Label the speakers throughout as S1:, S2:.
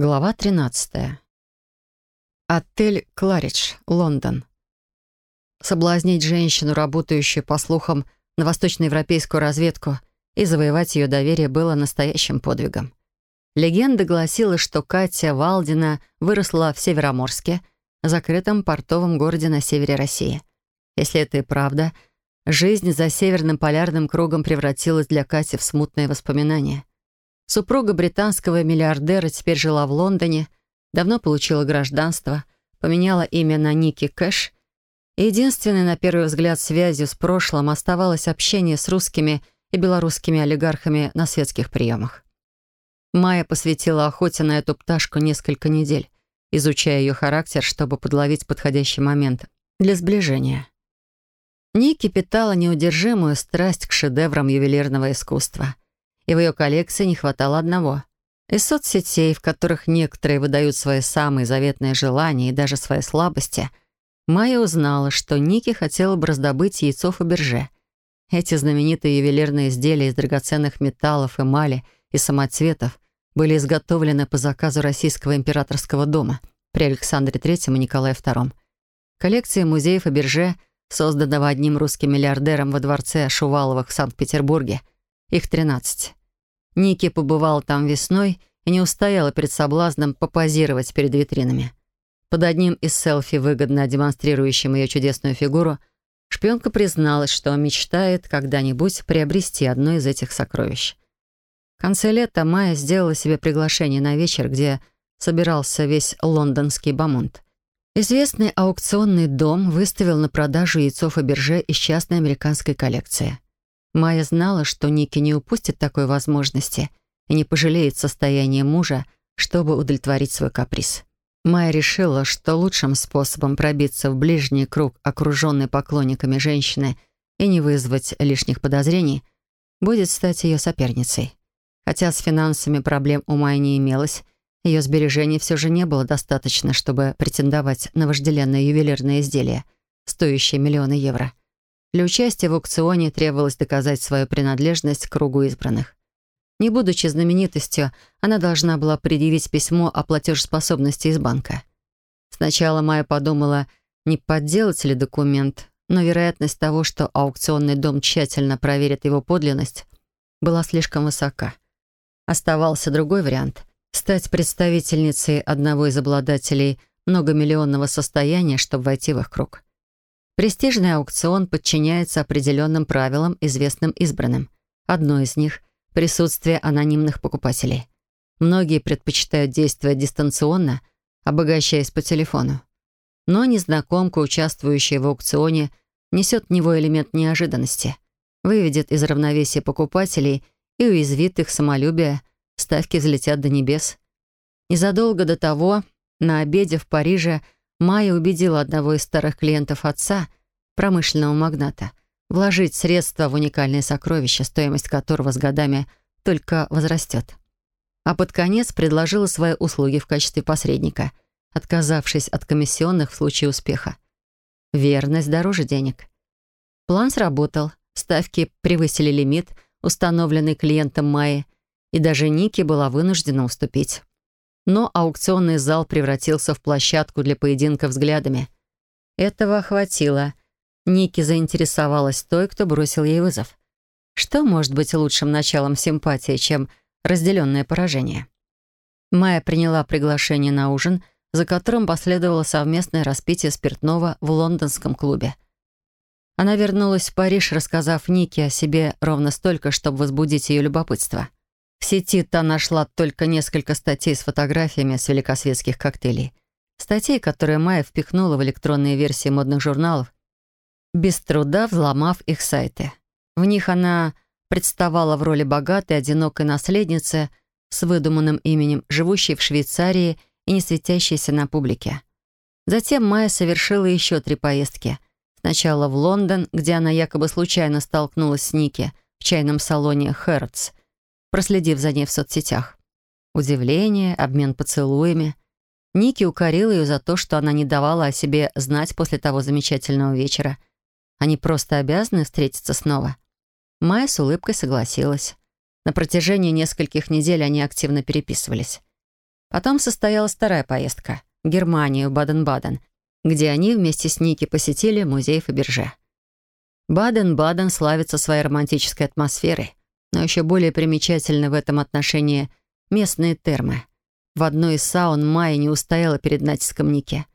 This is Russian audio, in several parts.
S1: Глава 13. Отель «Кларидж», Лондон. Соблазнить женщину, работающую, по слухам, на восточноевропейскую разведку, и завоевать ее доверие было настоящим подвигом. Легенда гласила, что Катя Валдина выросла в Североморске, закрытом портовом городе на севере России. Если это и правда, жизнь за северным полярным кругом превратилась для Кати в смутные воспоминания. Супруга британского миллиардера теперь жила в Лондоне, давно получила гражданство, поменяла имя на Ники Кэш. Единственной, на первый взгляд, связью с прошлым оставалось общение с русскими и белорусскими олигархами на светских приемах. Майя посвятила охоте на эту пташку несколько недель, изучая ее характер, чтобы подловить подходящий момент для сближения. Ники питала неудержимую страсть к шедеврам ювелирного искусства — и в ее коллекции не хватало одного. Из соцсетей, в которых некоторые выдают свои самые заветные желания и даже свои слабости, Майя узнала, что Ники хотела бы раздобыть яйцо Фаберже. Эти знаменитые ювелирные изделия из драгоценных металлов, эмали и самоцветов были изготовлены по заказу Российского императорского дома при Александре III и Николае II. Коллекция музея Фаберже, созданного одним русским миллиардером во дворце Шуваловых в Санкт-Петербурге, их 13. Ники побывала там весной и не устояла перед соблазном попозировать перед витринами. Под одним из селфи, выгодно демонстрирующим ее чудесную фигуру, шпионка призналась, что мечтает когда-нибудь приобрести одно из этих сокровищ. В конце лета Майя сделала себе приглашение на вечер, где собирался весь лондонский бамонт. Известный аукционный дом выставил на продажу яйцо Фаберже из частной американской коллекции. Майя знала, что Ники не упустит такой возможности и не пожалеет состояния мужа, чтобы удовлетворить свой каприз. Майя решила, что лучшим способом пробиться в ближний круг, окруженный поклонниками женщины, и не вызвать лишних подозрений, будет стать ее соперницей. Хотя с финансами проблем у Майи не имелось, ее сбережений все же не было достаточно, чтобы претендовать на вожделенное ювелирное изделие, стоящее миллионы евро. Для участия в аукционе требовалось доказать свою принадлежность к кругу избранных. Не будучи знаменитостью, она должна была предъявить письмо о платежеспособности из банка. Сначала Майя подумала, не подделать ли документ, но вероятность того, что аукционный дом тщательно проверит его подлинность, была слишком высока. Оставался другой вариант — стать представительницей одного из обладателей многомиллионного состояния, чтобы войти в их круг. Престижный аукцион подчиняется определенным правилам, известным избранным. Одно из них — присутствие анонимных покупателей. Многие предпочитают действовать дистанционно, обогащаясь по телефону. Но незнакомка, участвующая в аукционе, несет в него элемент неожиданности, выведет из равновесия покупателей и уязвит их самолюбие, ставки взлетят до небес. Незадолго до того, на обеде в Париже, Майя убедила одного из старых клиентов отца, промышленного магната, вложить средства в уникальное сокровище, стоимость которого с годами только возрастет. А под конец предложила свои услуги в качестве посредника, отказавшись от комиссионных в случае успеха. Верность дороже денег. План сработал, ставки превысили лимит, установленный клиентом Майи, и даже Ники была вынуждена уступить но аукционный зал превратился в площадку для поединка взглядами. Этого хватило. Ники заинтересовалась той, кто бросил ей вызов. Что может быть лучшим началом симпатии, чем разделенное поражение? Майя приняла приглашение на ужин, за которым последовало совместное распитие спиртного в лондонском клубе. Она вернулась в Париж, рассказав Нике о себе ровно столько, чтобы возбудить ее любопытство. В сети та нашла только несколько статей с фотографиями с великосветских коктейлей. Статей, которые Майя впихнула в электронные версии модных журналов, без труда взломав их сайты. В них она представала в роли богатой, одинокой наследницы с выдуманным именем, живущей в Швейцарии и не светящейся на публике. Затем Майя совершила еще три поездки. Сначала в Лондон, где она якобы случайно столкнулась с Ники в чайном салоне «Хэротс», проследив за ней в соцсетях. Удивление, обмен поцелуями. Ники укорил ее за то, что она не давала о себе знать после того замечательного вечера. Они просто обязаны встретиться снова. Майя с улыбкой согласилась. На протяжении нескольких недель они активно переписывались. Потом состоялась вторая поездка в Германию, Баден-Баден, где они вместе с Ники посетили музей Фаберже. Баден-Баден славится своей романтической атмосферой, но еще более примечательны в этом отношении местные термы. В одной из саун Майя не устояла перед натиском Ники.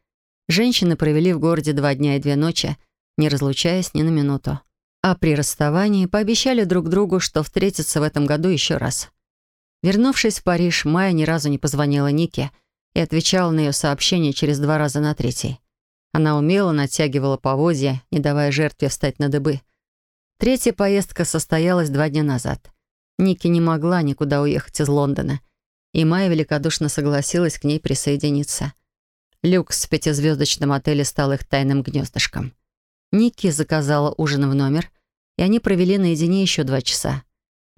S1: Женщины провели в городе два дня и две ночи, не разлучаясь ни на минуту. А при расставании пообещали друг другу, что встретятся в этом году еще раз. Вернувшись в Париж, Майя ни разу не позвонила Нике и отвечала на ее сообщение через два раза на третий. Она умело натягивала поводья, не давая жертве встать на дыбы. Третья поездка состоялась два дня назад. Ники не могла никуда уехать из Лондона, и Майя великодушно согласилась к ней присоединиться. Люкс в пятизвездочном отеле стал их тайным гнездышком. Ники заказала ужин в номер, и они провели наедине еще два часа.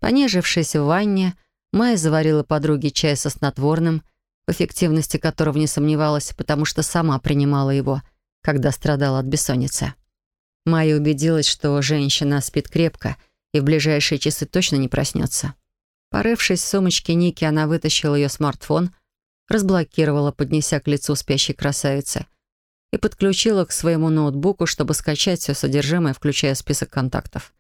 S1: Понежившись в ванне, Майя заварила подруге чай со снотворным, в эффективности которого не сомневалась, потому что сама принимала его, когда страдала от бессонницы. Майя убедилась, что женщина спит крепко и в ближайшие часы точно не проснется. Порывшись в сумочке Ники, она вытащила ее смартфон, разблокировала, поднеся к лицу спящей красавицы, и подключила к своему ноутбуку, чтобы скачать все содержимое, включая список контактов.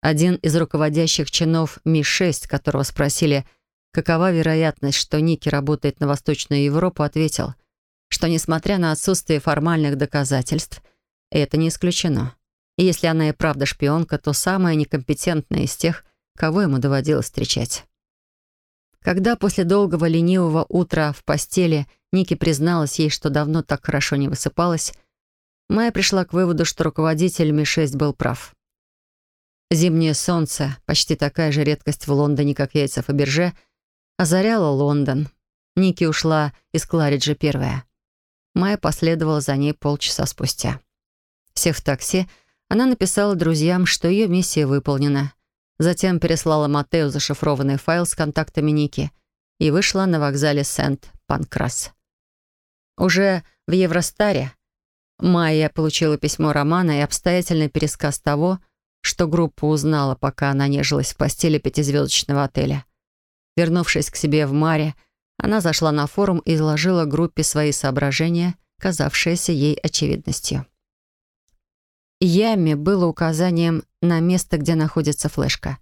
S1: Один из руководящих чинов Ми-6, которого спросили, какова вероятность, что Ники работает на Восточную Европу, ответил, что, несмотря на отсутствие формальных доказательств, это не исключено. И если она и правда шпионка, то самая некомпетентная из тех, кого ему доводилось встречать. Когда после долгого ленивого утра в постели Ники призналась ей, что давно так хорошо не высыпалась, Майя пришла к выводу, что руководитель Ми-6 был прав. Зимнее солнце, почти такая же редкость в Лондоне, как яйца Фаберже, озаряло Лондон. Ники ушла из Клариджа первая. Майя последовала за ней полчаса спустя. Сев в такси, она написала друзьям, что ее миссия выполнена. Затем переслала Матео зашифрованный файл с контактами Ники и вышла на вокзале Сент-Панкрас. Уже в Евростаре Майя получила письмо Романа и обстоятельный пересказ того, что группа узнала, пока она нежилась в постели пятизвездочного отеля. Вернувшись к себе в Маре, она зашла на форум и изложила группе свои соображения, казавшиеся ей очевидностью. Яме было указанием на место, где находится флешка.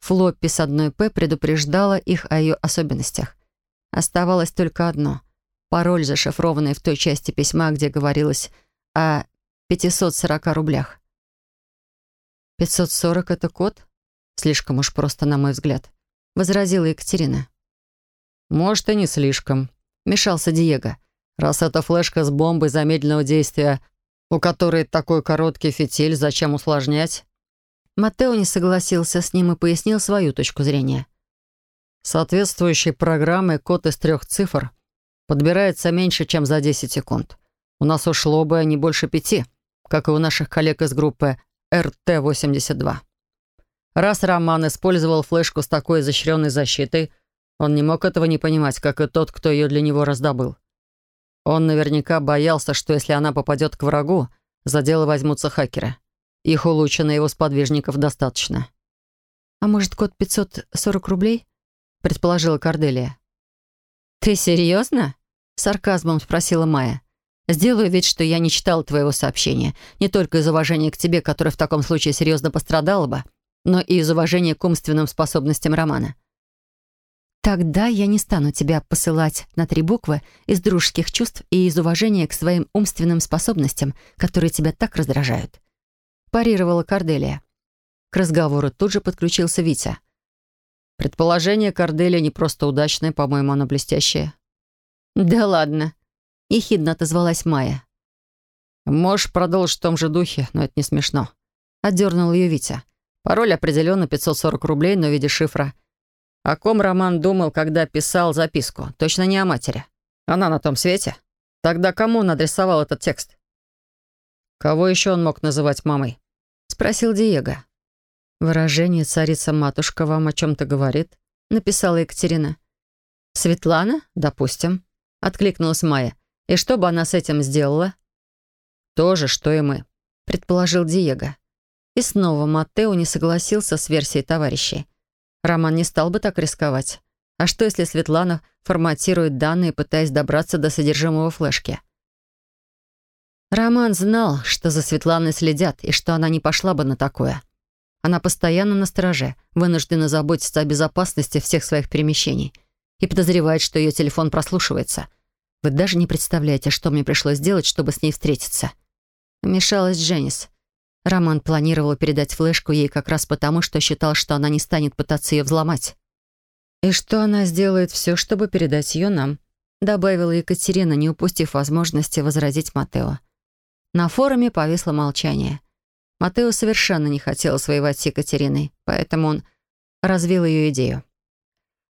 S1: Флоппи с одной «П» предупреждала их о ее особенностях. Оставалось только одно — пароль, зашифрованный в той части письма, где говорилось о 540 рублях. 540 — это код? Слишком уж просто, на мой взгляд. Возразила Екатерина. Может, и не слишком. Мешался Диего. Раз это флешка с бомбой замедленного действия, у которой такой короткий фитиль, зачем усложнять? Матео не согласился с ним и пояснил свою точку зрения. Соответствующей программой код из трех цифр подбирается меньше, чем за 10 секунд. У нас ушло бы не больше пяти, как и у наших коллег из группы РТ-82. Раз Роман использовал флешку с такой изощренной защитой, он не мог этого не понимать, как и тот, кто ее для него раздобыл. Он наверняка боялся, что если она попадет к врагу, за дело возьмутся хакеры. Их улучшено его сподвижников достаточно. «А может, код 540 рублей?» — предположила Корделия. «Ты серьезно?» — сарказмом спросила Майя. Сделаю вид, что я не читал твоего сообщения. Не только из уважения к тебе, которое в таком случае серьезно пострадало бы, но и из уважения к умственным способностям Романа. Тогда я не стану тебя посылать на три буквы из дружеских чувств и из уважения к своим умственным способностям, которые тебя так раздражают. Парировала Корделия. К разговору тут же подключился Витя. Предположение Корделия не просто удачное, по-моему, оно блестящее. «Да ладно», — ехидно отозвалась Майя. «Можешь продолжить в том же духе, но это не смешно», — отдернул ее Витя. «Пароль определенно 540 рублей, но в виде шифра. О ком Роман думал, когда писал записку? Точно не о матери. Она на том свете? Тогда кому он адресовал этот текст?» «Кого еще он мог называть мамой?» — спросил Диего. «Выражение «царица-матушка» вам о чем-то говорит?» — написала Екатерина. «Светлана? Допустим», — откликнулась Майя. И что бы она с этим сделала? То же, что и мы, предположил Диего. И снова Маттео не согласился с версией товарищей. Роман не стал бы так рисковать. А что, если Светлана форматирует данные, пытаясь добраться до содержимого флешки? Роман знал, что за Светланой следят, и что она не пошла бы на такое. Она постоянно на стороже, вынуждена заботиться о безопасности всех своих перемещений и подозревает, что ее телефон прослушивается. Вы даже не представляете, что мне пришлось сделать, чтобы с ней встретиться. Вмешалась Дженнис. Роман планировал передать флешку ей как раз потому, что считал, что она не станет пытаться ее взломать. «И что она сделает все, чтобы передать ее нам», добавила Екатерина, не упустив возможности возразить Матео. На форуме повисло молчание. Матео совершенно не хотел воевать с Екатериной, поэтому он развил ее идею.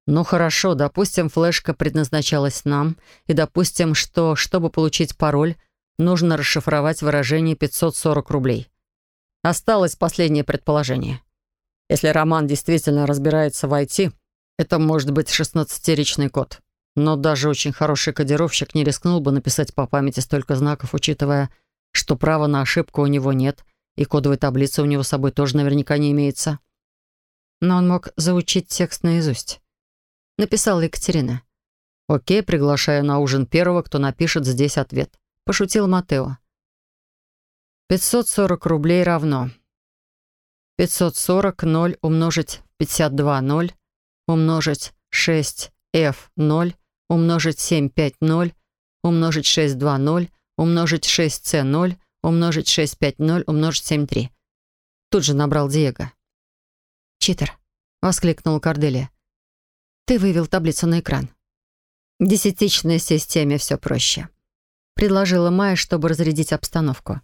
S1: «Ну хорошо, допустим, флешка предназначалась нам, и допустим, что, чтобы получить пароль, нужно расшифровать выражение 540 рублей. Осталось последнее предположение. Если Роман действительно разбирается в IT, это может быть 16-ричный код. Но даже очень хороший кодировщик не рискнул бы написать по памяти столько знаков, учитывая, что права на ошибку у него нет, и кодовой таблицы у него с собой тоже наверняка не имеется. Но он мог заучить текст наизусть. Написала Екатерина. «Окей, приглашаю на ужин первого, кто напишет здесь ответ», — пошутил Матео. «540 рублей равно. 540 0 умножить 52 0 умножить 6 f 0 умножить 7 5 0 умножить 6 2 0 умножить 6c0, умножить 650, умножить 73. Тут же набрал Диего. «Читер», — воскликнул Корделия. «Ты вывел таблицу на экран». «В десятичной системе все проще», — предложила Майя, чтобы разрядить обстановку.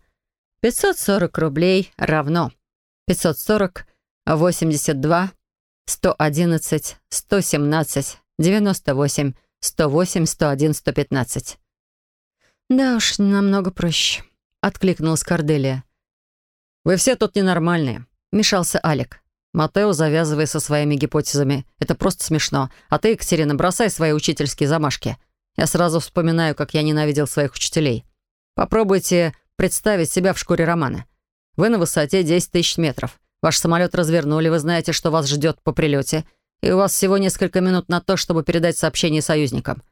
S1: «540 рублей равно 540, 82, 111, 117, 98, 108, 101, 115. «Да уж, намного проще», — откликнулась Корделия. «Вы все тут ненормальные», — мешался Алик. «Матео, завязывай со своими гипотезами. Это просто смешно. А ты, Екатерина, бросай свои учительские замашки. Я сразу вспоминаю, как я ненавидел своих учителей. Попробуйте представить себя в шкуре Романа. Вы на высоте 10 тысяч метров. Ваш самолет развернули, вы знаете, что вас ждет по прилете, и у вас всего несколько минут на то, чтобы передать сообщение союзникам.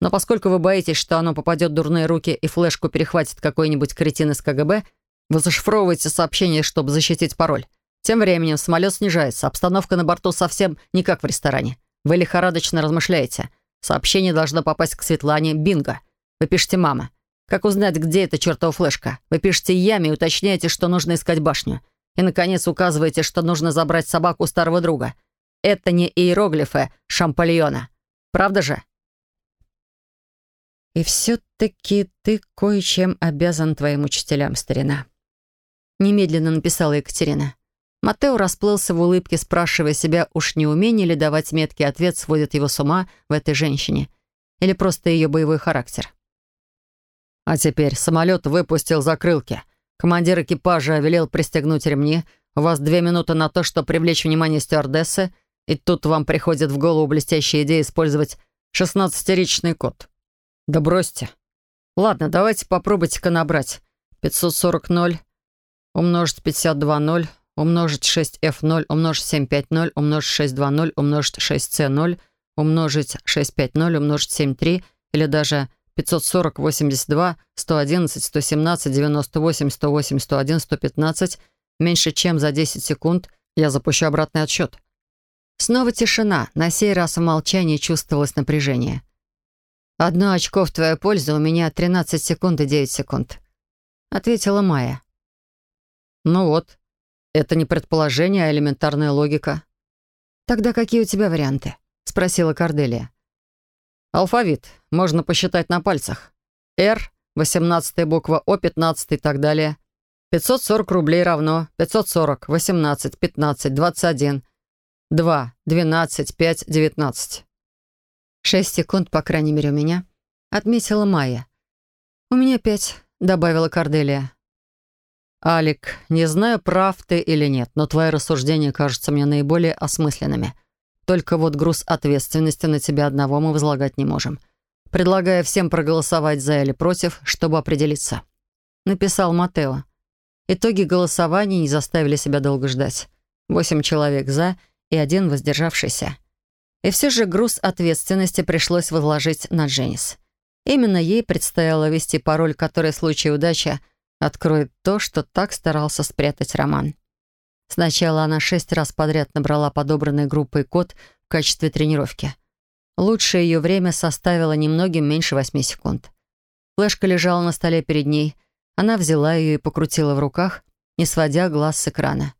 S1: Но поскольку вы боитесь, что оно попадет в дурные руки и флешку перехватит какой-нибудь кретин из КГБ, вы зашифровываете сообщение, чтобы защитить пароль. Тем временем самолет снижается, обстановка на борту совсем не как в ресторане. Вы лихорадочно размышляете. Сообщение должно попасть к Светлане. Бинго. Вы пишете «мама». Как узнать, где эта чертова флешка? Вы пишете «яме» и уточняете, что нужно искать башню. И, наконец, указываете, что нужно забрать собаку старого друга. Это не иероглифы Шампальона. Правда же? И все-таки ты кое-чем обязан твоим учителям, старина. Немедленно написала Екатерина. Матео расплылся в улыбке, спрашивая себя, уж не умение ли давать меткий ответ сводит его с ума в этой женщине. Или просто ее боевой характер. А теперь самолет выпустил закрылки. Командир экипажа велел пристегнуть ремни. У вас две минуты на то, чтобы привлечь внимание стюардессы, и тут вам приходит в голову блестящая идея использовать шестнадцатеричный код. Да бросьте. Ладно, давайте попробуйте-ка набрать. 540 0 умножить 52 0 умножить 6f 0 умножить 750 умножить 620 умножить 6c 0 умножить 650 умножить 73 или даже 540, 82, 111, 117, 98, 108, 101, 115 меньше чем за 10 секунд я запущу обратный отсчет. Снова тишина. На сей раз в молчании чувствовалось напряжение. «Одно очко в твою пользу, у меня 13 секунд и 9 секунд», — ответила Майя. «Ну вот, это не предположение, а элементарная логика». «Тогда какие у тебя варианты?» — спросила Корделия. «Алфавит. Можно посчитать на пальцах. Р, 18 буква, О, 15 и так далее. 540 рублей равно 540, 18, 15, 21, 2, 12, 5, 19. Шесть секунд, по крайней мере, у меня. Отметила Майя. «У меня пять», — добавила Корделия. «Алик, не знаю, прав ты или нет, но твои рассуждения кажутся мне наиболее осмысленными. Только вот груз ответственности на тебя одного мы возлагать не можем. Предлагаю всем проголосовать за или против, чтобы определиться». Написал Матео. Итоги голосования не заставили себя долго ждать. Восемь человек «за» и один воздержавшийся. И все же груз ответственности пришлось возложить на Дженнис. Именно ей предстояло ввести пароль, который в случае удачи откроет то, что так старался спрятать Роман. Сначала она шесть раз подряд набрала подобранной группой код в качестве тренировки. Лучшее ее время составило немногим меньше восьми секунд. Флешка лежала на столе перед ней. Она взяла ее и покрутила в руках, не сводя глаз с экрана.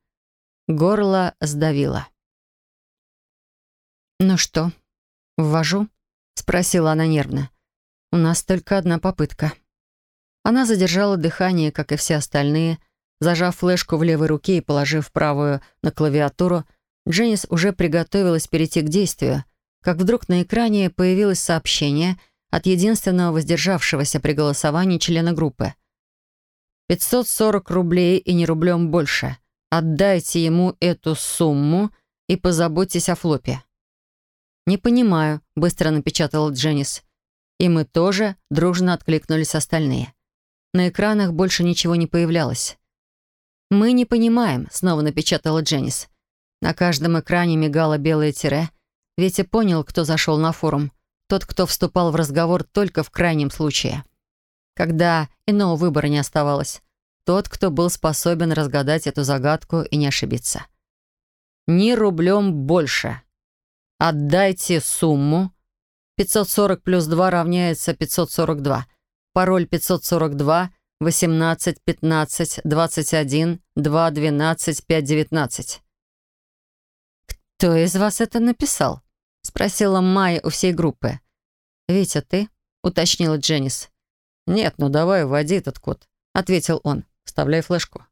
S1: Горло сдавило. «Ну что, ввожу?» — спросила она нервно. «У нас только одна попытка». Она задержала дыхание, как и все остальные. Зажав флешку в левой руке и положив правую на клавиатуру, Дженнис уже приготовилась перейти к действию, как вдруг на экране появилось сообщение от единственного воздержавшегося при голосовании члена группы. «540 рублей и не рублем больше. Отдайте ему эту сумму и позаботьтесь о флопе». «Не понимаю», — быстро напечатала Дженнис. И мы тоже дружно откликнулись остальные. На экранах больше ничего не появлялось. «Мы не понимаем», — снова напечатала Дженнис. На каждом экране мигало белое тире. Ветя понял, кто зашел на форум. Тот, кто вступал в разговор только в крайнем случае. Когда иного выбора не оставалось. Тот, кто был способен разгадать эту загадку и не ошибиться. «Ни рублем больше», Отдайте сумму. 540 плюс 2 равняется 542. Пароль 542 18 15 21 2 12 5 19. «Кто из вас это написал?» — спросила Майя у всей группы. «Витя, ты?» — уточнила Дженнис. «Нет, ну давай, вводи этот код», — ответил он. «Вставляй флешку».